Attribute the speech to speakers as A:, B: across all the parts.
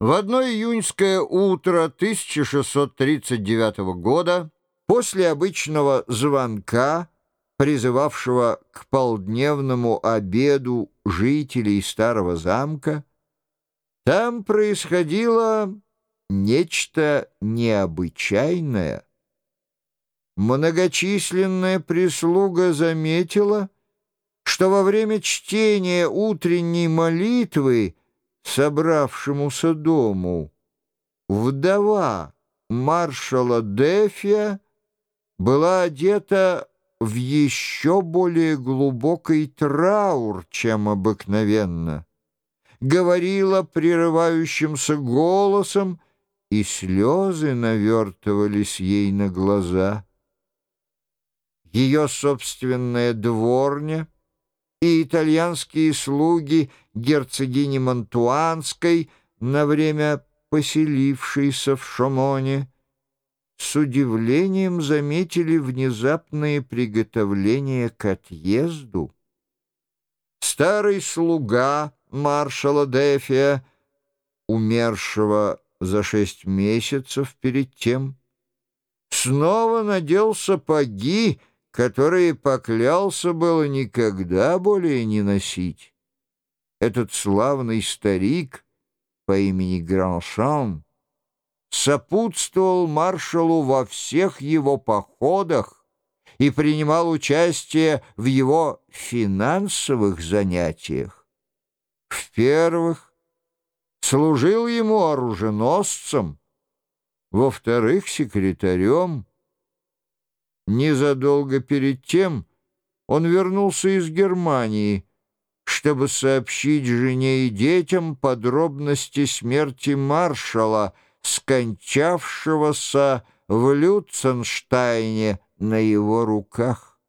A: В одно июньское утро 1639 года, после обычного звонка, призывавшего к полдневному обеду жителей старого замка, там происходило нечто необычайное. Многочисленная прислуга заметила, что во время чтения утренней молитвы собравшемуся дому вдова маршала Дефия была одета в еще более глубокий траур, чем обыкновенно, говорила прерывающимся голосом, и слезы навертывались ей на глаза. Ее собственная дворня и итальянские слуги герцогини Монтуанской, на время поселившейся в Шомоне, с удивлением заметили внезапные приготовления к отъезду. Старый слуга маршала Дефия, умершего за шесть месяцев перед тем, снова надел сапоги, которые поклялся было никогда более не носить. Этот славный старик по имени Граншан сопутствовал маршалу во всех его походах и принимал участие в его финансовых занятиях. В первых служил ему оруженосцем, во-вторых, секретарем. Незадолго перед тем он вернулся из Германии, чтобы сообщить жене и детям подробности смерти маршала — скончавшегося в Люценштайне на его руках.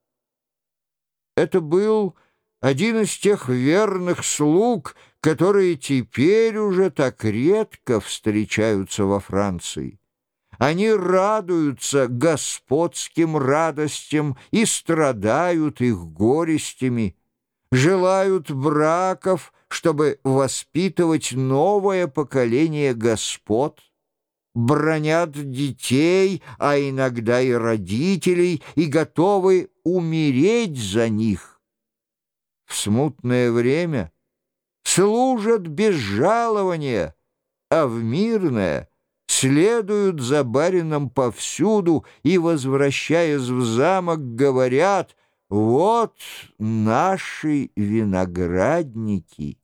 A: Это был один из тех верных слуг, которые теперь уже так редко встречаются во Франции. Они радуются господским радостям и страдают их горестями, желают браков, чтобы воспитывать новое поколение господ, бронят детей, а иногда и родителей, и готовы умереть за них. В смутное время служат без жалования, а в мирное следуют за барином повсюду и, возвращаясь в замок, говорят «Вот наши виноградники».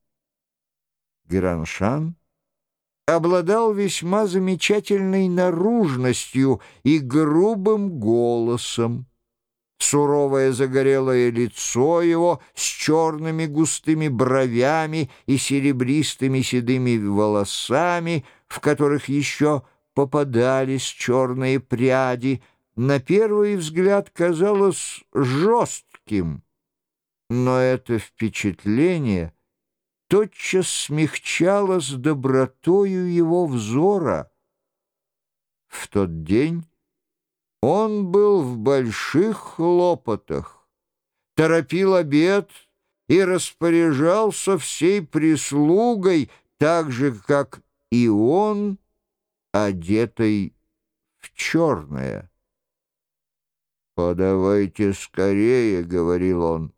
A: Граншан — обладал весьма замечательной наружностью и грубым голосом. Суровое загорелое лицо его с черными густыми бровями и серебристыми седыми волосами, в которых еще попадались черные пряди, на первый взгляд казалось жестким. Но это впечатление тотчас смягчалось добротою его взора. В тот день он был в больших хлопотах, торопил обед и распоряжался всей прислугой, так же, как и он, одетой в черное. «Подавайте скорее», — говорил он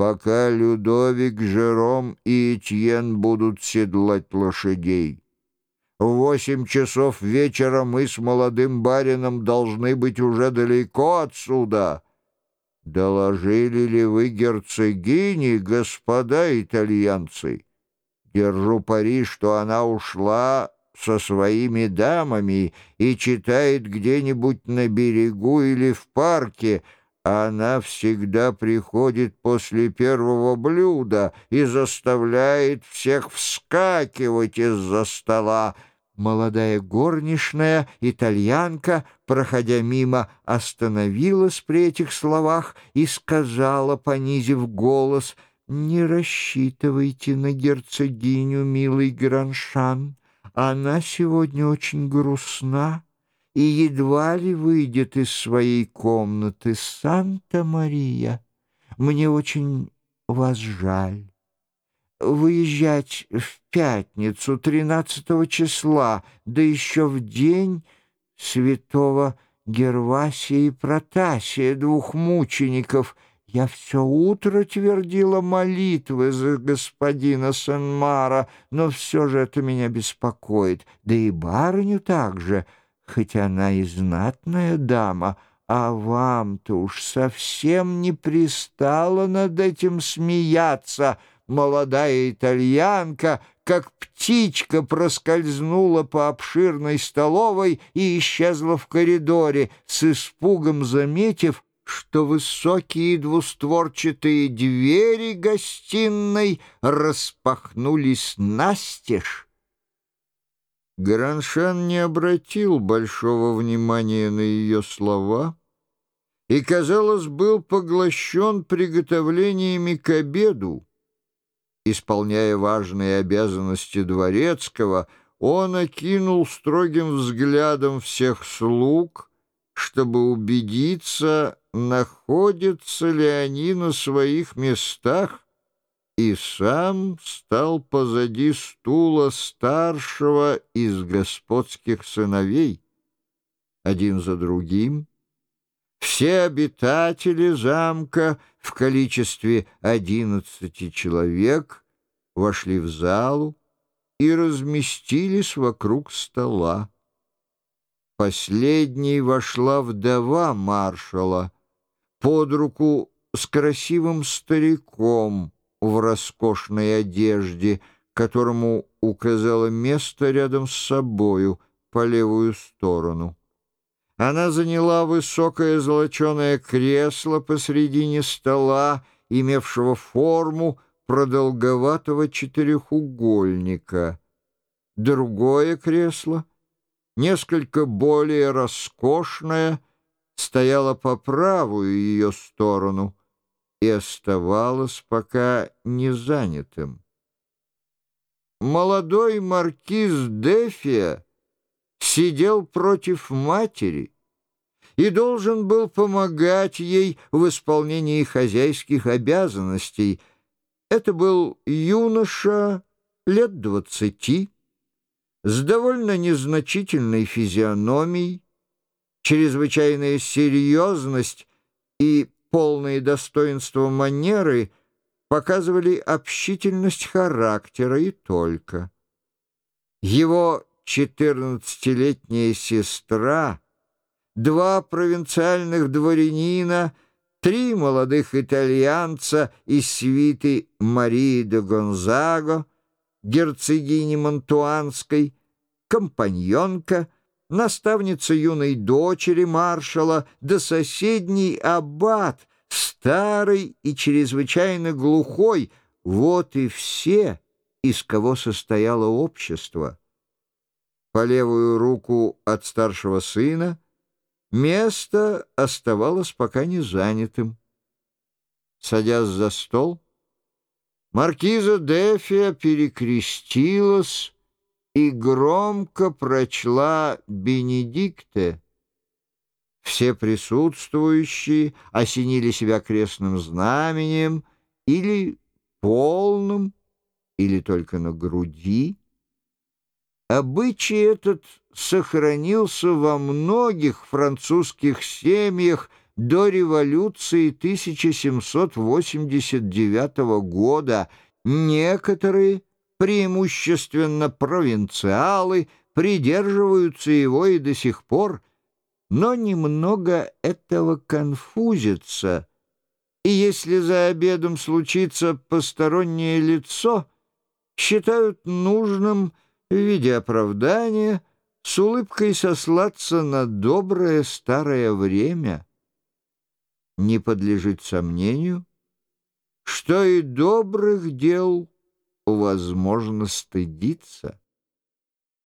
A: пока Людовик, Жером и Этьен будут седлать лошадей. В восемь часов вечера мы с молодым барином должны быть уже далеко отсюда. Доложили ли вы герцогине, господа итальянцы? Держу пари, что она ушла со своими дамами и читает где-нибудь на берегу или в парке — она всегда приходит после первого блюда и заставляет всех вскакивать из-за стола. Молодая горничная, итальянка, проходя мимо, остановилась при этих словах и сказала, понизив голос, «Не рассчитывайте на герцогиню, милый Граншан. Она сегодня очень грустна» и едва ли выйдет из своей комнаты Санта-Мария. Мне очень вас жаль. Выезжать в пятницу 13 числа, да еще в день святого Гервасия и Протасия, двух мучеников. Я все утро твердила молитвы за господина Сен-Мара, но все же это меня беспокоит, да и барыню также, хоть она и знатная дама, а вам-то уж совсем не пристало над этим смеяться». Молодая итальянка, как птичка, проскользнула по обширной столовой и исчезла в коридоре, с испугом заметив, что высокие двустворчатые двери гостиной распахнулись настежь. Граншан не обратил большого внимания на ее слова и, казалось, был поглощен приготовлениями к обеду. Исполняя важные обязанности дворецкого, он окинул строгим взглядом всех слуг, чтобы убедиться, находятся ли они на своих местах, и сам стал позади стула старшего из господских сыновей. Один за другим все обитатели замка в количестве одиннадцати человек вошли в залу и разместились вокруг стола. Последней вошла вдова маршала под руку с красивым стариком в роскошной одежде, которому указала место рядом с собою по левую сторону. Она заняла высокое золоченое кресло посредине стола, имевшего форму продолговатого четырехугольника. Другое кресло, несколько более роскошное, стояло по правую ее сторону и оставалось пока не занятым. Молодой маркиз Дефия сидел против матери и должен был помогать ей в исполнении хозяйских обязанностей. Это был юноша лет двадцати, с довольно незначительной физиономией, чрезвычайная серьезность и полные достоинства манеры показывали общительность характера и только. Его четырнадцатилетняя сестра, два провинциальных дворянина, три молодых итальянца из свиты Марии де Гонзаго, герцогини Монтуанской, компаньонка, наставница юной дочери маршала, да соседний аббат, старый и чрезвычайно глухой, вот и все, из кого состояло общество по левую руку от старшего сына, место оставалось пока не занятым. Садясь за стол, маркиза Дефия перекрестилась и громко прочла «Бенедикте». Все присутствующие осенили себя крестным знаменем или полным, или только на груди. Обычай этот сохранился во многих французских семьях до революции 1789 года. Некоторые, преимущественно провинциалы, придерживаются его и до сих пор, но немного этого конфузится, и если за обедом случится постороннее лицо, считают нужным в виде оправдания с улыбкой сослаться на доброе старое время. Не подлежит сомнению, что и добрых дел возможно стыдиться.